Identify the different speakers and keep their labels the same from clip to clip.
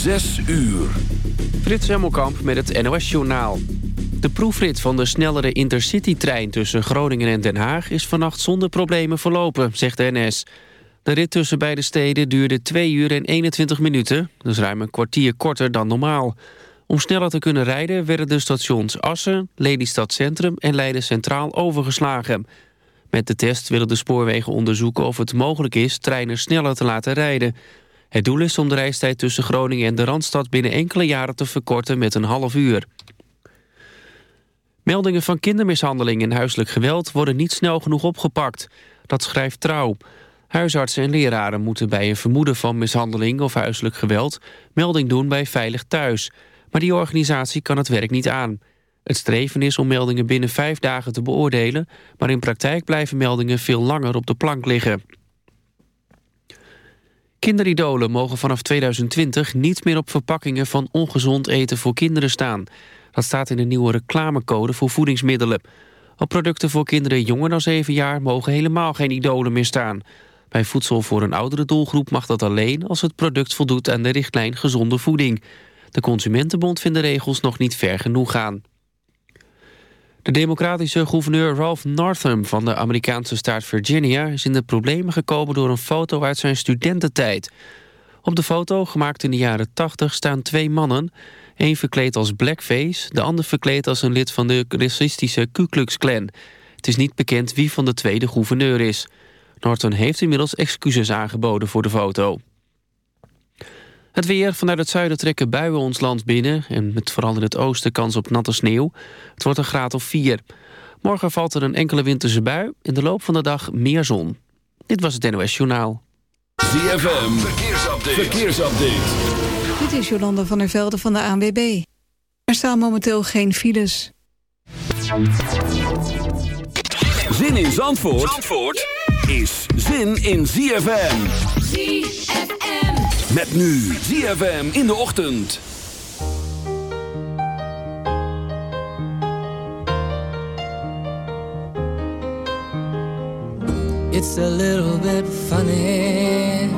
Speaker 1: Zes uur.
Speaker 2: Frits Hemmelkamp met het NOS-journaal. De proefrit van de snellere Intercity-trein tussen Groningen en Den Haag... is vannacht zonder problemen verlopen, zegt de NS. De rit tussen beide steden duurde 2 uur en 21 minuten... dus ruim een kwartier korter dan normaal. Om sneller te kunnen rijden werden de stations Assen, Lelystad Centrum... en Leiden Centraal overgeslagen. Met de test willen de spoorwegen onderzoeken of het mogelijk is... treinen sneller te laten rijden... Het doel is om de reistijd tussen Groningen en de Randstad binnen enkele jaren te verkorten met een half uur. Meldingen van kindermishandeling en huiselijk geweld worden niet snel genoeg opgepakt. Dat schrijft Trouw. Huisartsen en leraren moeten bij een vermoeden van mishandeling of huiselijk geweld melding doen bij Veilig Thuis. Maar die organisatie kan het werk niet aan. Het streven is om meldingen binnen vijf dagen te beoordelen, maar in praktijk blijven meldingen veel langer op de plank liggen. Kinderidolen mogen vanaf 2020 niet meer op verpakkingen van ongezond eten voor kinderen staan. Dat staat in de nieuwe reclamecode voor voedingsmiddelen. Op producten voor kinderen jonger dan 7 jaar mogen helemaal geen idolen meer staan. Bij voedsel voor een oudere doelgroep mag dat alleen als het product voldoet aan de richtlijn gezonde voeding. De Consumentenbond vindt de regels nog niet ver genoeg gaan. De democratische gouverneur Ralph Northam van de Amerikaanse staat Virginia... is in de problemen gekomen door een foto uit zijn studententijd. Op de foto, gemaakt in de jaren 80, staan twee mannen. één verkleed als blackface, de ander verkleed als een lid van de racistische Ku Klux Klan. Het is niet bekend wie van de twee de gouverneur is. Norton heeft inmiddels excuses aangeboden voor de foto. Het weer. Vanuit het zuiden trekken buien ons land binnen... en met vooral in het oosten kans op natte sneeuw. Het wordt een graad of 4. Morgen valt er een enkele winterse bui. In de loop van de dag meer zon. Dit was het NOS Journaal.
Speaker 1: ZFM. Verkeersupdate. Verkeersupdate.
Speaker 3: Dit is Jolanda van der Velde van de ANWB. Er staan momenteel geen files.
Speaker 1: Zin in Zandvoort, Zandvoort? is zin in ZFM. Met nu ZFM in de ochtend.
Speaker 4: It's a little bit funny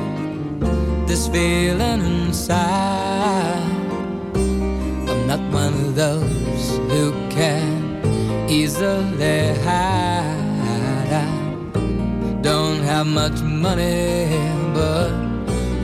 Speaker 4: This feeling inside I'm not one of those who can easily hide I don't have much money but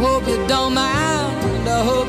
Speaker 4: hope you don't mind, I hope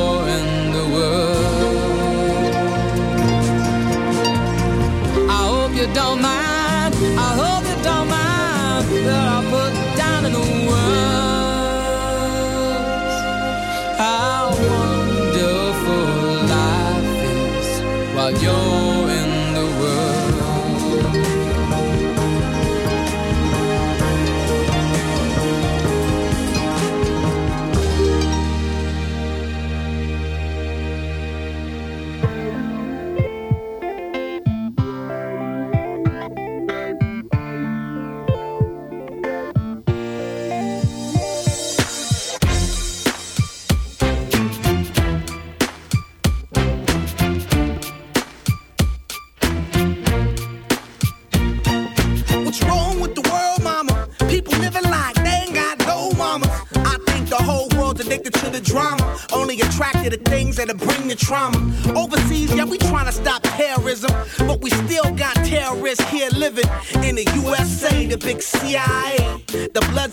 Speaker 5: 有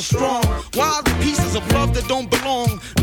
Speaker 6: Strong, why the pieces of love that don't belong?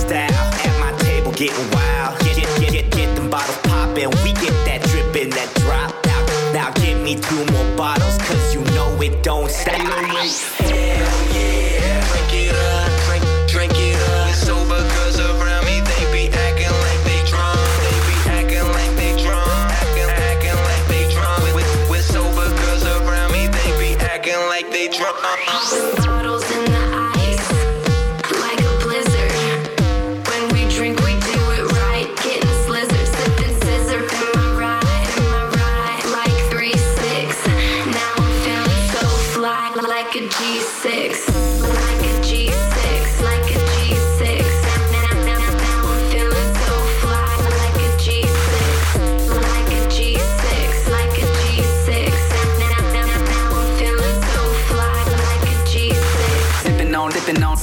Speaker 7: style. At my table getting wild. Get get get get, get them bottles poppin'. We get that drippin', that drop. Now now give me two more bottles, cause you know it don't stop. Hell yeah,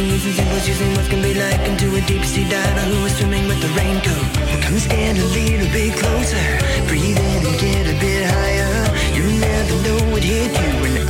Speaker 8: of talking. Using symbols, using what can be like into a deep sea diver who is swimming with the raincoat. Come stand a little bit closer, breathe in and get a bit higher. You never know what hit you when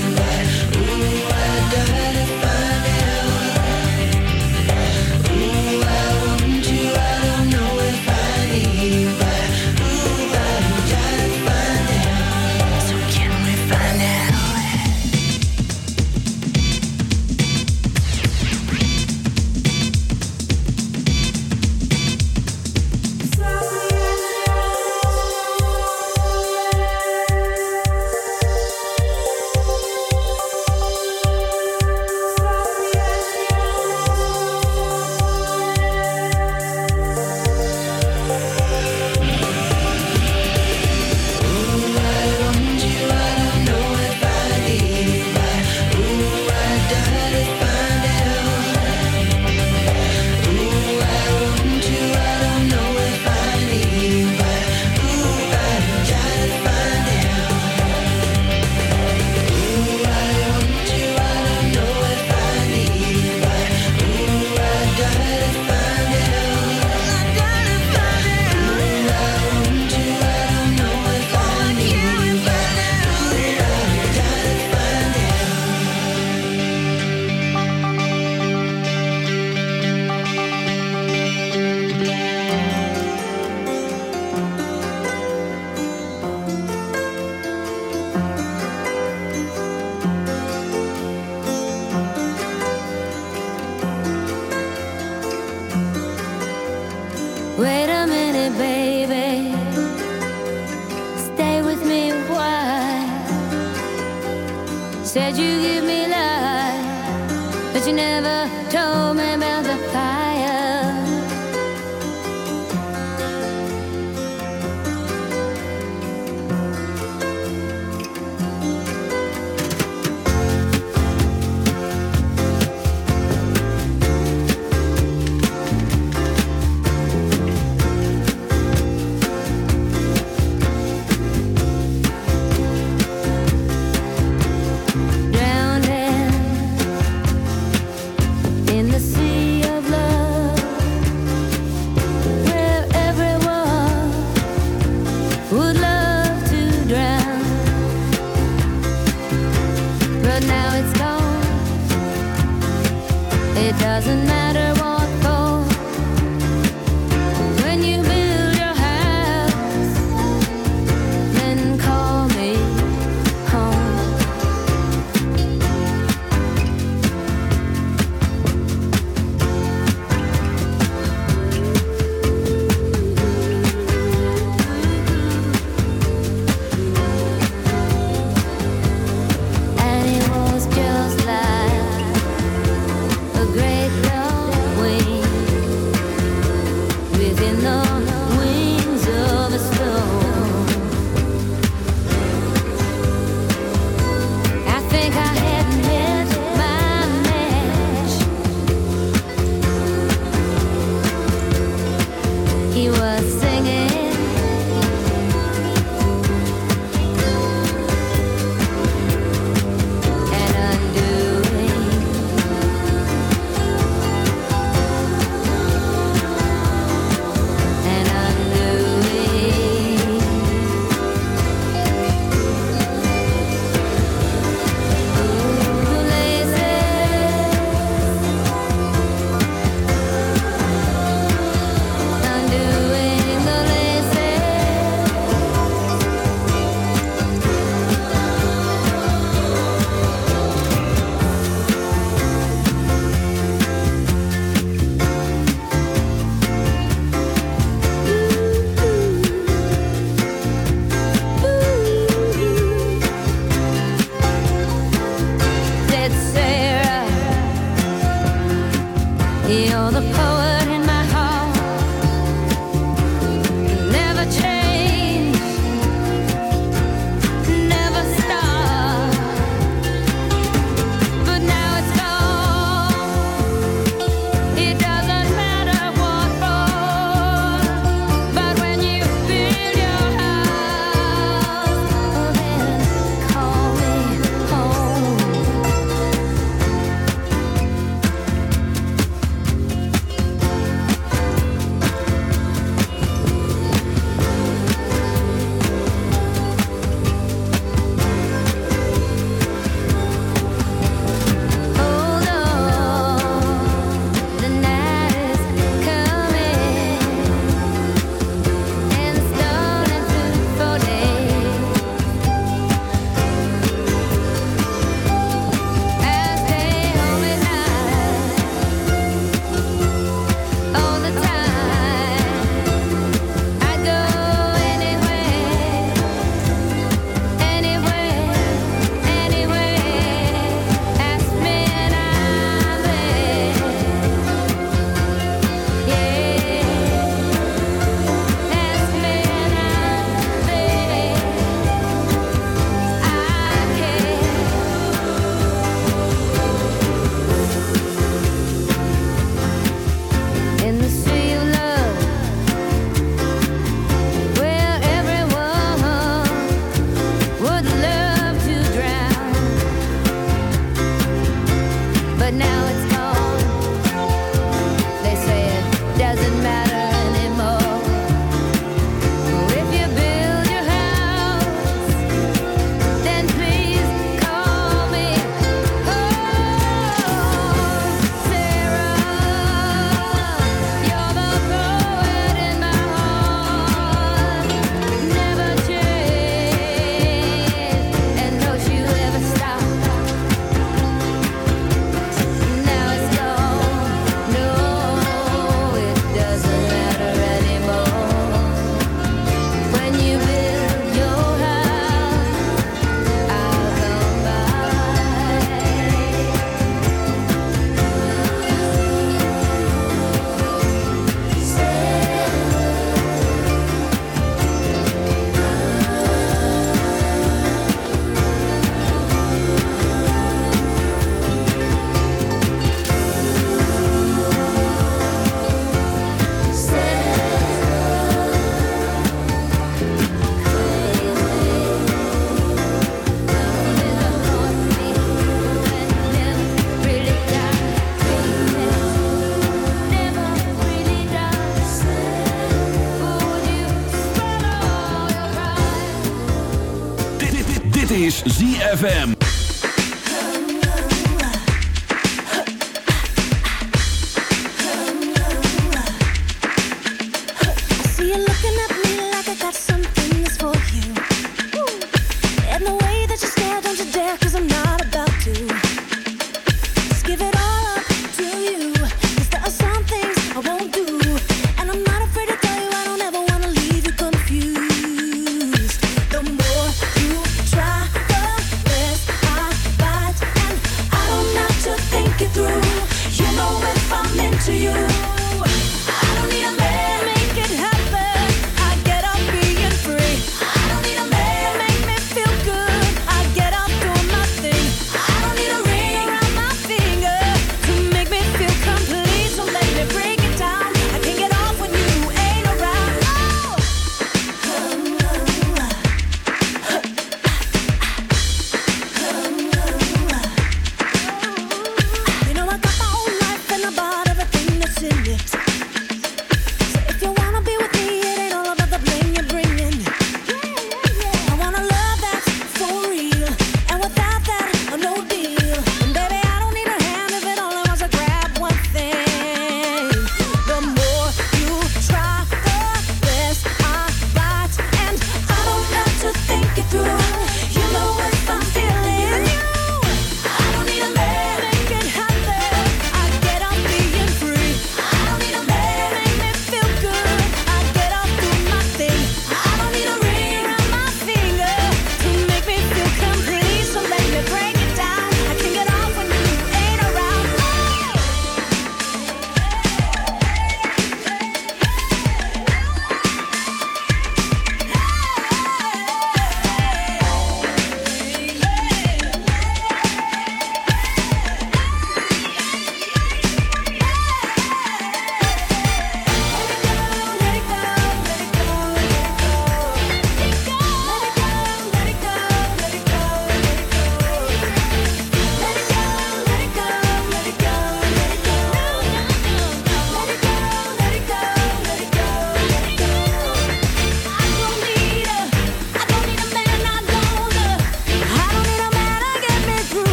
Speaker 9: ZFM.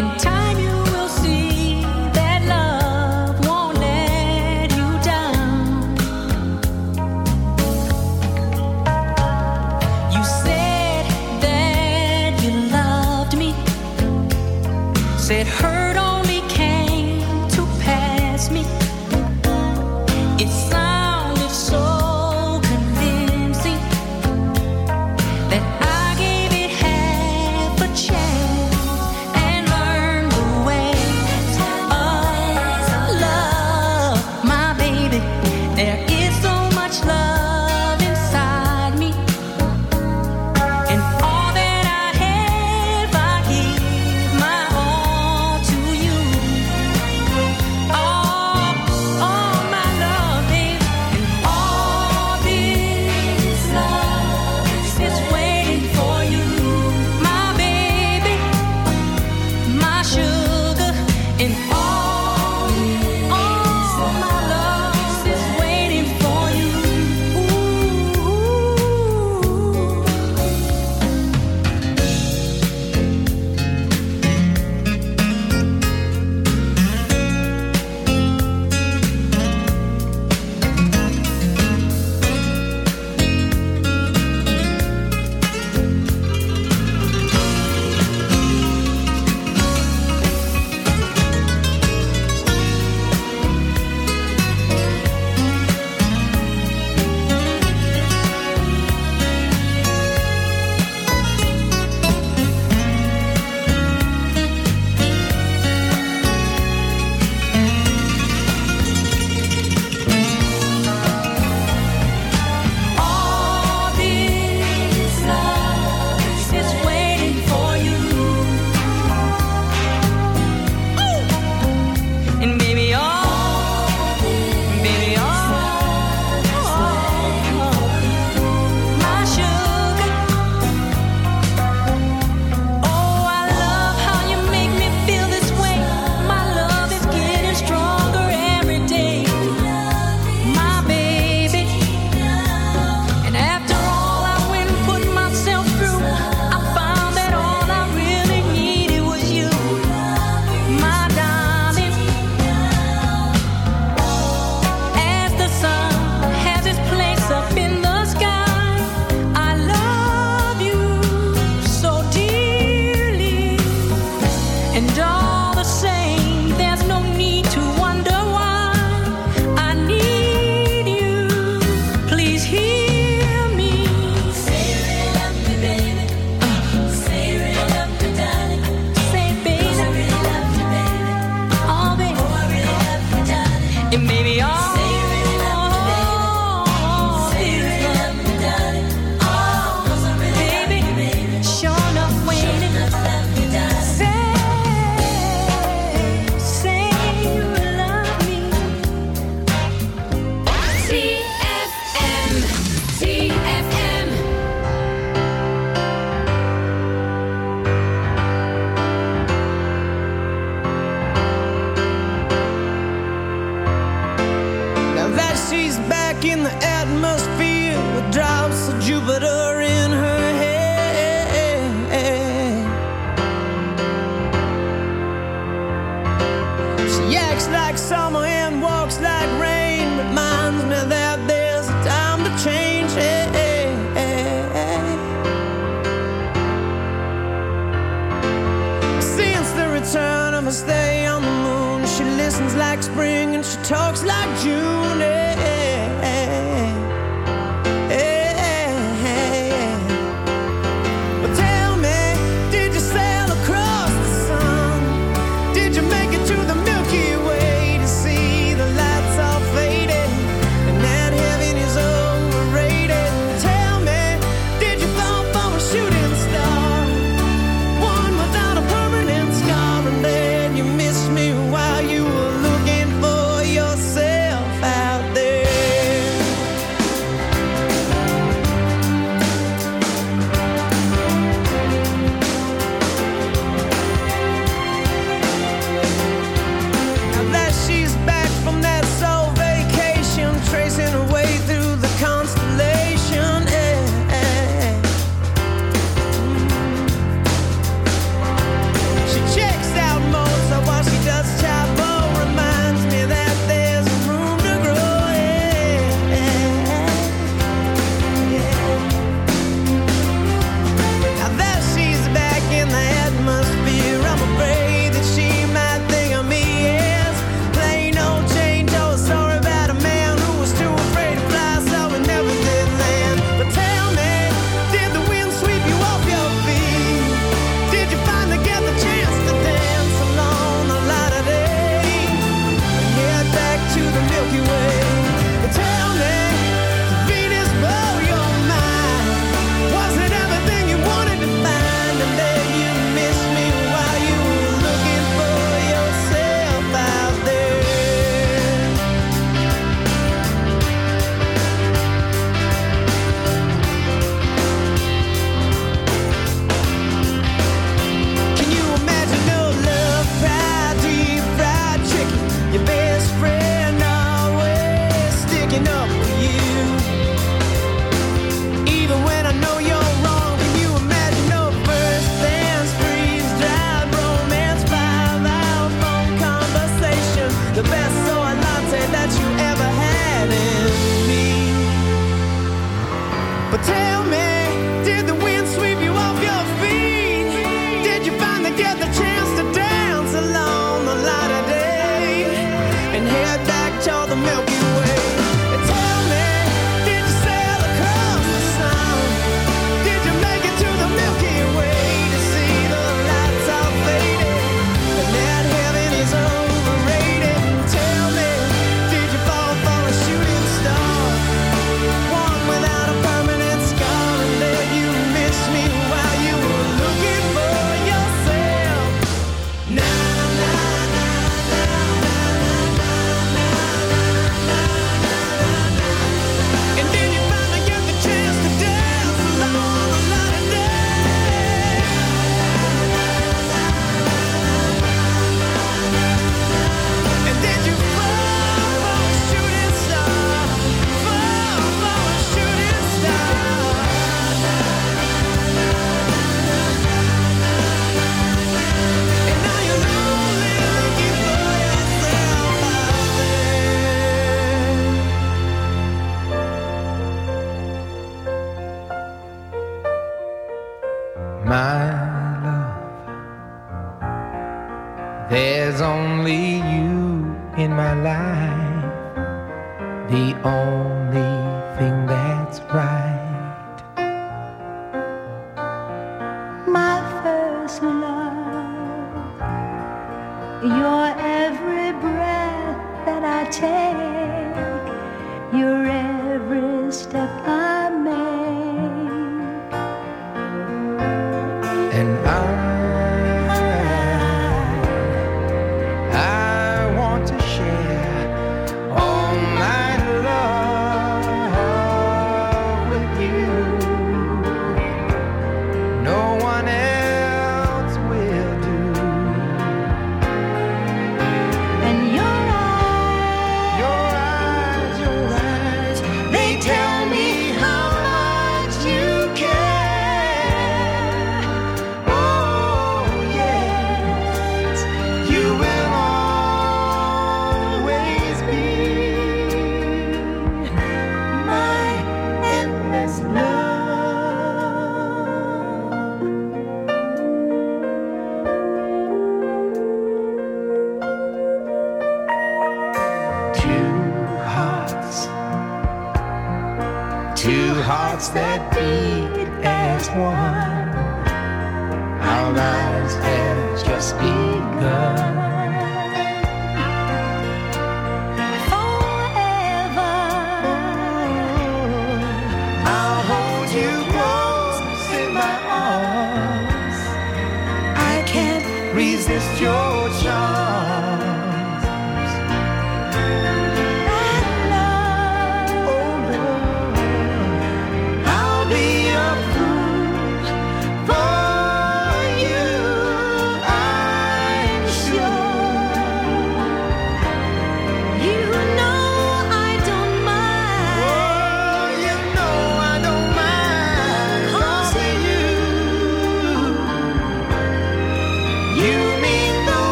Speaker 9: While you were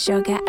Speaker 10: sugar,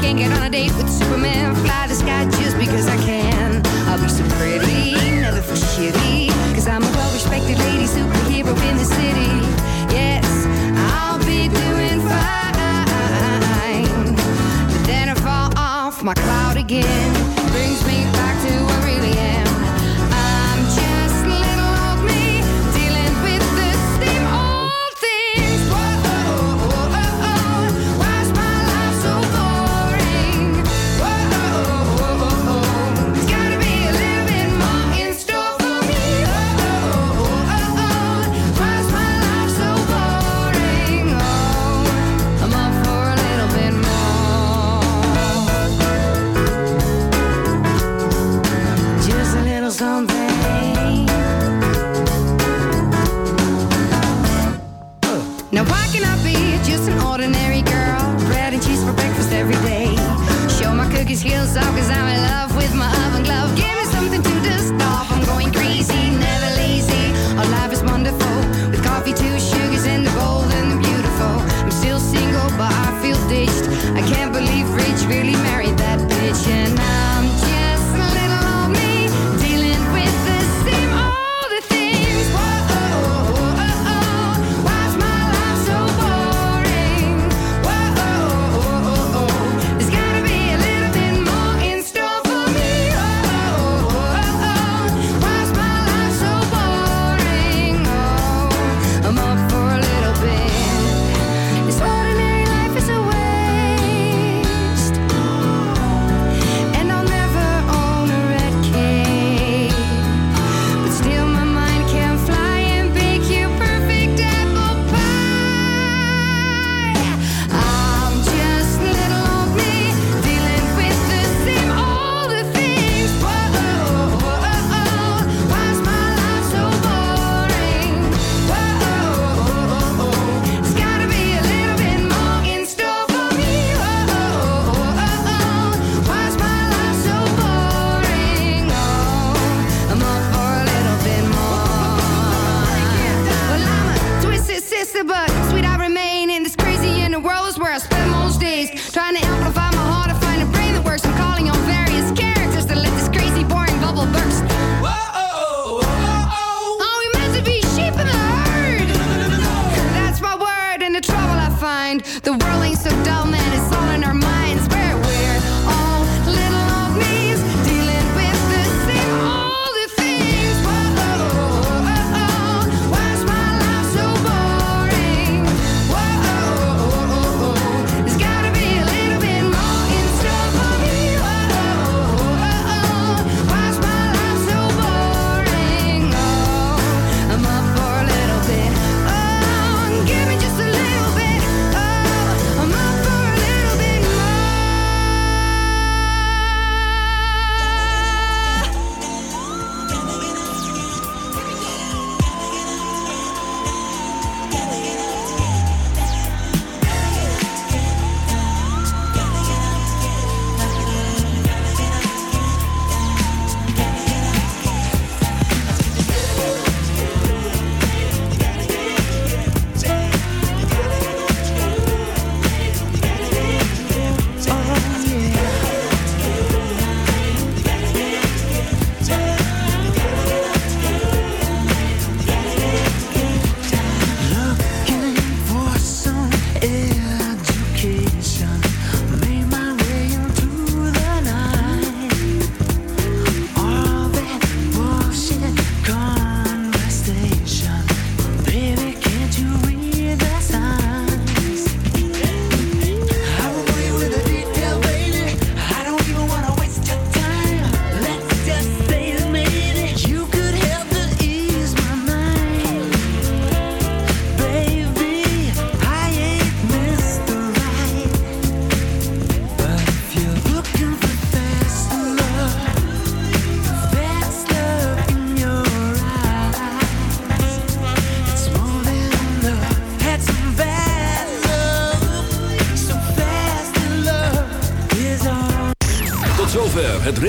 Speaker 11: can't get
Speaker 12: on